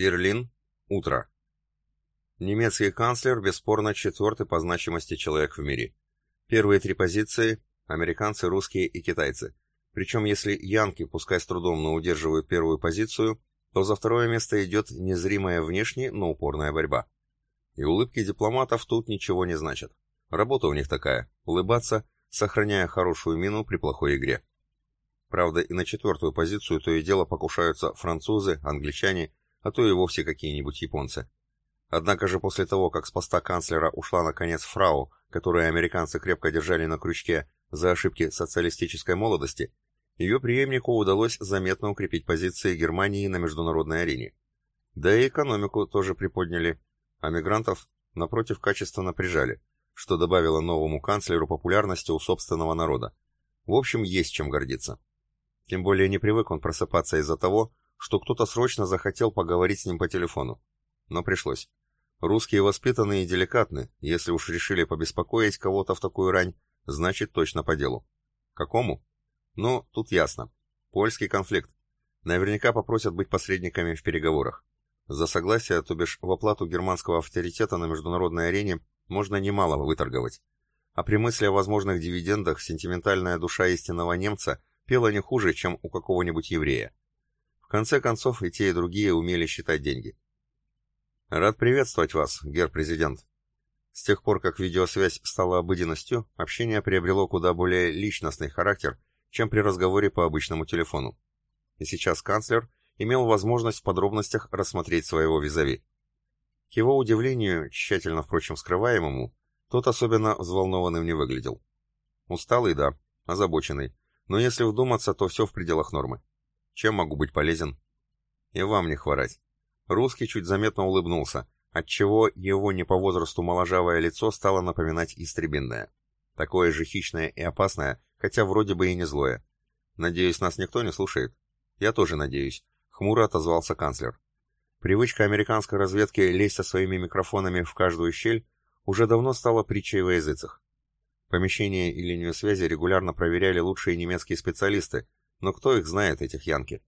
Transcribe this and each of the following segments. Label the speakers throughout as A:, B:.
A: Берлин. Утро. Немецкий канцлер бесспорно четвертый по значимости человек в мире. Первые три позиции – американцы, русские и китайцы. Причем если янки, пускай с трудом, но удерживают первую позицию, то за второе место идет незримая внешне, но упорная борьба. И улыбки дипломатов тут ничего не значат. Работа у них такая – улыбаться, сохраняя хорошую мину при плохой игре. Правда, и на четвертую позицию то и дело покушаются французы, англичане, а то и вовсе какие-нибудь японцы. Однако же после того, как с поста канцлера ушла наконец фрау, которую американцы крепко держали на крючке за ошибки социалистической молодости, ее преемнику удалось заметно укрепить позиции Германии на международной арене. Да и экономику тоже приподняли, а мигрантов, напротив, качественно прижали, что добавило новому канцлеру популярности у собственного народа. В общем, есть чем гордиться. Тем более не привык он просыпаться из-за того, что кто-то срочно захотел поговорить с ним по телефону. Но пришлось. Русские воспитанные и деликатны, если уж решили побеспокоить кого-то в такую рань, значит точно по делу. Какому? Ну, тут ясно. Польский конфликт. Наверняка попросят быть посредниками в переговорах. За согласие, то бишь в оплату германского авторитета на международной арене, можно немало выторговать. А при мысли о возможных дивидендах сентиментальная душа истинного немца пела не хуже, чем у какого-нибудь еврея. Конце концов, и те, и другие умели считать деньги. Рад приветствовать вас, гер-президент. С тех пор, как видеосвязь стала обыденностью, общение приобрело куда более личностный характер, чем при разговоре по обычному телефону. И сейчас канцлер имел возможность в подробностях рассмотреть своего визави. К его удивлению, тщательно, впрочем, скрываемому, тот особенно взволнованным не выглядел. Усталый, да, озабоченный, но если вдуматься, то все в пределах нормы. Чем могу быть полезен? И вам не хворать. Русский чуть заметно улыбнулся, отчего его не по возрасту моложавое лицо стало напоминать истребинное. Такое же хищное и опасное, хотя вроде бы и не злое. Надеюсь, нас никто не слушает? Я тоже надеюсь, хмуро отозвался канцлер. Привычка американской разведки лезть со своими микрофонами в каждую щель уже давно стала притчей во языцах. Помещение и линию связи регулярно проверяли лучшие немецкие специалисты, но кто их знает, этих янки?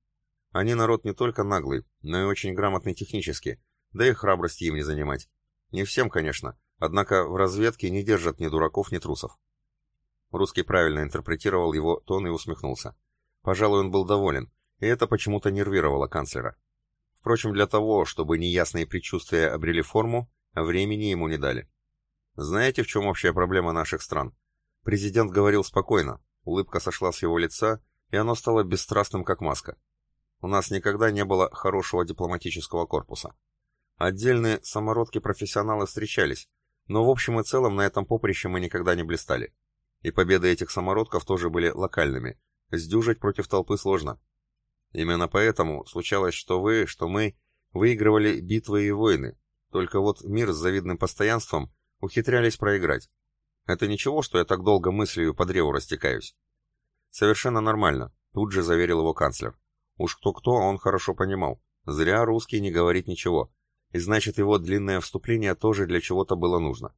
A: Они народ не только наглый, но и очень грамотный технически, да и храбрости им не занимать. Не всем, конечно, однако в разведке не держат ни дураков, ни трусов. Русский правильно интерпретировал его тон и усмехнулся. Пожалуй, он был доволен, и это почему-то нервировало канцлера. Впрочем, для того, чтобы неясные предчувствия обрели форму, времени ему не дали. Знаете, в чем общая проблема наших стран? Президент говорил спокойно, улыбка сошла с его лица, и оно стало бесстрастным, как маска. У нас никогда не было хорошего дипломатического корпуса. Отдельные самородки-профессионалы встречались, но в общем и целом на этом поприще мы никогда не блистали. И победы этих самородков тоже были локальными. Сдюжить против толпы сложно. Именно поэтому случалось, что вы, что мы выигрывали битвы и войны, только вот мир с завидным постоянством ухитрялись проиграть. Это ничего, что я так долго мыслью по древу растекаюсь. Совершенно нормально, тут же заверил его канцлер. Уж кто-кто, он хорошо понимал. Зря русский не говорит ничего. И значит, его длинное вступление тоже для чего-то было нужно.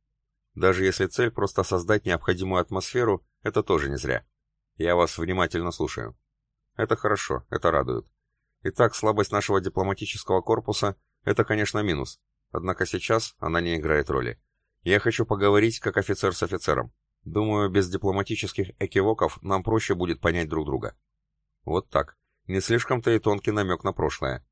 A: Даже если цель просто создать необходимую атмосферу, это тоже не зря. Я вас внимательно слушаю. Это хорошо, это радует. Итак, слабость нашего дипломатического корпуса – это, конечно, минус. Однако сейчас она не играет роли. Я хочу поговорить как офицер с офицером. Думаю, без дипломатических экивоков нам проще будет понять друг друга. Вот так. Не слишком-то и тонкий намек на прошлое.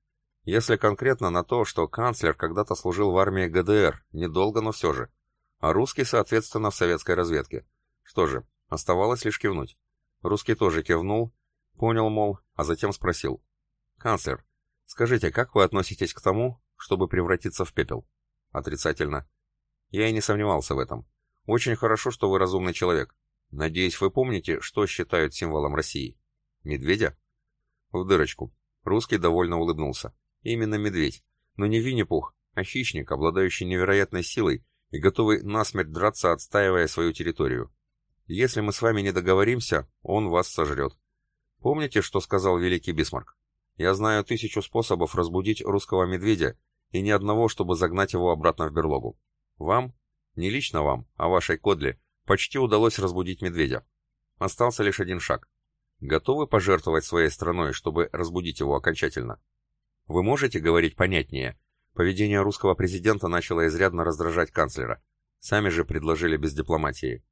A: Если конкретно на то, что канцлер когда-то служил в армии ГДР, недолго, но все же. А русский, соответственно, в советской разведке. Что же, оставалось лишь кивнуть. Русский тоже кивнул, понял, мол, а затем спросил. «Канцлер, скажите, как вы относитесь к тому, чтобы превратиться в пепел?» «Отрицательно». «Я и не сомневался в этом. Очень хорошо, что вы разумный человек. Надеюсь, вы помните, что считают символом России?» «Медведя?» В дырочку. Русский довольно улыбнулся. Именно медведь. Но не Винни-Пух, а хищник, обладающий невероятной силой и готовый насмерть драться, отстаивая свою территорию. Если мы с вами не договоримся, он вас сожрет. Помните, что сказал великий Бисмарк? Я знаю тысячу способов разбудить русского медведя, и ни одного, чтобы загнать его обратно в берлогу. Вам, не лично вам, а вашей кодле, почти удалось разбудить медведя. Остался лишь один шаг. Готовы пожертвовать своей страной, чтобы разбудить его окончательно? Вы можете говорить понятнее? Поведение русского президента начало изрядно раздражать канцлера. Сами же предложили без дипломатии.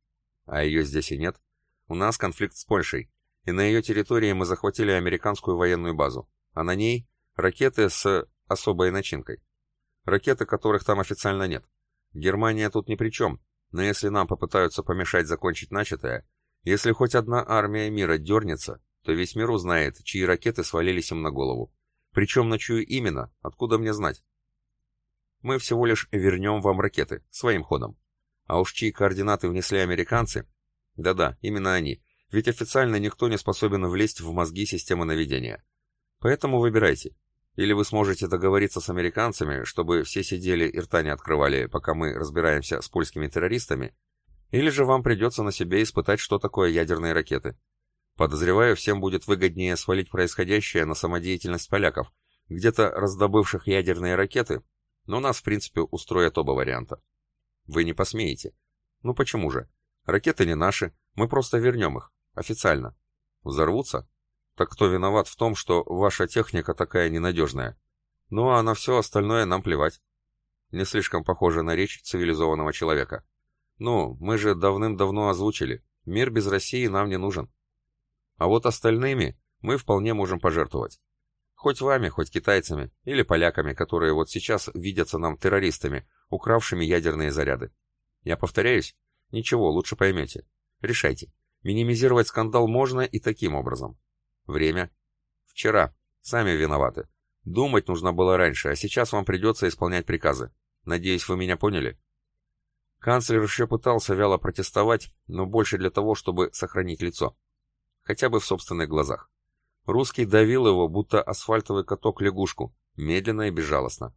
A: А ее здесь и нет. У нас конфликт с Польшей, и на ее территории мы захватили американскую военную базу, а на ней ракеты с особой начинкой. Ракеты, которых там официально нет. Германия тут ни при чем, но если нам попытаются помешать закончить начатое, если хоть одна армия мира дернется, то весь мир узнает, чьи ракеты свалились им на голову. Причем на чью именно, откуда мне знать? Мы всего лишь вернем вам ракеты, своим ходом. А уж чьи координаты внесли американцы? Да-да, именно они. Ведь официально никто не способен влезть в мозги системы наведения. Поэтому выбирайте. Или вы сможете договориться с американцами, чтобы все сидели и рта не открывали, пока мы разбираемся с польскими террористами, или же вам придется на себе испытать, что такое ядерные ракеты. Подозреваю, всем будет выгоднее свалить происходящее на самодеятельность поляков, где-то раздобывших ядерные ракеты, но нас, в принципе, устроят оба варианта. Вы не посмеете. Ну почему же? Ракеты не наши, мы просто вернем их, официально. Взорвутся? Так кто виноват в том, что ваша техника такая ненадежная? Ну а на все остальное нам плевать. Не слишком похоже на речь цивилизованного человека. Ну, мы же давным-давно озвучили, мир без России нам не нужен. А вот остальными мы вполне можем пожертвовать. Хоть вами, хоть китайцами, или поляками, которые вот сейчас видятся нам террористами, укравшими ядерные заряды. Я повторяюсь? Ничего, лучше поймете. Решайте. Минимизировать скандал можно и таким образом. Время? Вчера. Сами виноваты. Думать нужно было раньше, а сейчас вам придется исполнять приказы. Надеюсь, вы меня поняли? Канцлер еще пытался вяло протестовать, но больше для того, чтобы сохранить лицо. Хотя бы в собственных глазах. Русский давил его, будто асфальтовый каток лягушку, медленно и безжалостно.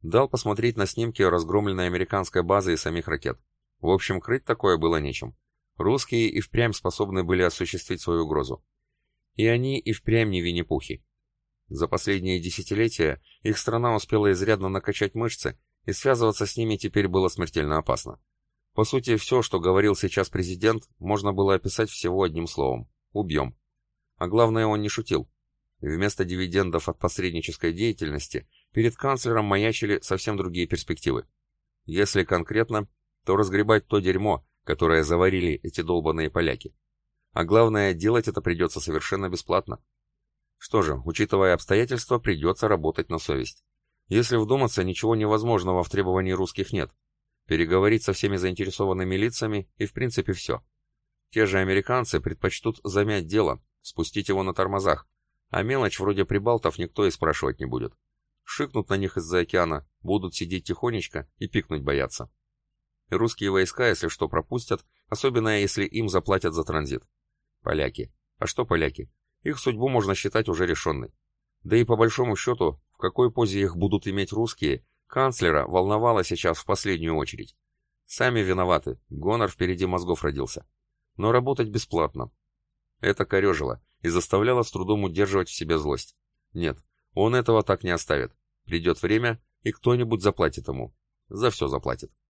A: Дал посмотреть на снимки разгромленной американской базы и самих ракет. В общем, крыть такое было нечем. Русские и впрямь способны были осуществить свою угрозу. И они и впрямь не винни-пухи. За последние десятилетия их страна успела изрядно накачать мышцы, и связываться с ними теперь было смертельно опасно. По сути, все, что говорил сейчас президент, можно было описать всего одним словом – убьем. А главное, он не шутил. Вместо дивидендов от посреднической деятельности перед канцлером маячили совсем другие перспективы. Если конкретно, то разгребать то дерьмо, которое заварили эти долбанные поляки. А главное, делать это придется совершенно бесплатно. Что же, учитывая обстоятельства, придется работать на совесть. Если вдуматься, ничего невозможного в требовании русских нет. Переговорить со всеми заинтересованными лицами и в принципе все. Те же американцы предпочтут замять дело, спустить его на тормозах, а мелочь вроде прибалтов никто и спрашивать не будет. Шикнут на них из-за океана, будут сидеть тихонечко и пикнуть бояться. Русские войска, если что, пропустят, особенно если им заплатят за транзит. Поляки. А что поляки? Их судьбу можно считать уже решенной. Да и по большому счету, в какой позе их будут иметь русские, канцлера волновало сейчас в последнюю очередь. Сами виноваты, гонор впереди мозгов родился. Но работать бесплатно. Это корежило и заставляло с трудом удерживать в себе злость. Нет, он этого так не оставит. Придет время, и кто-нибудь заплатит ему. За все заплатит.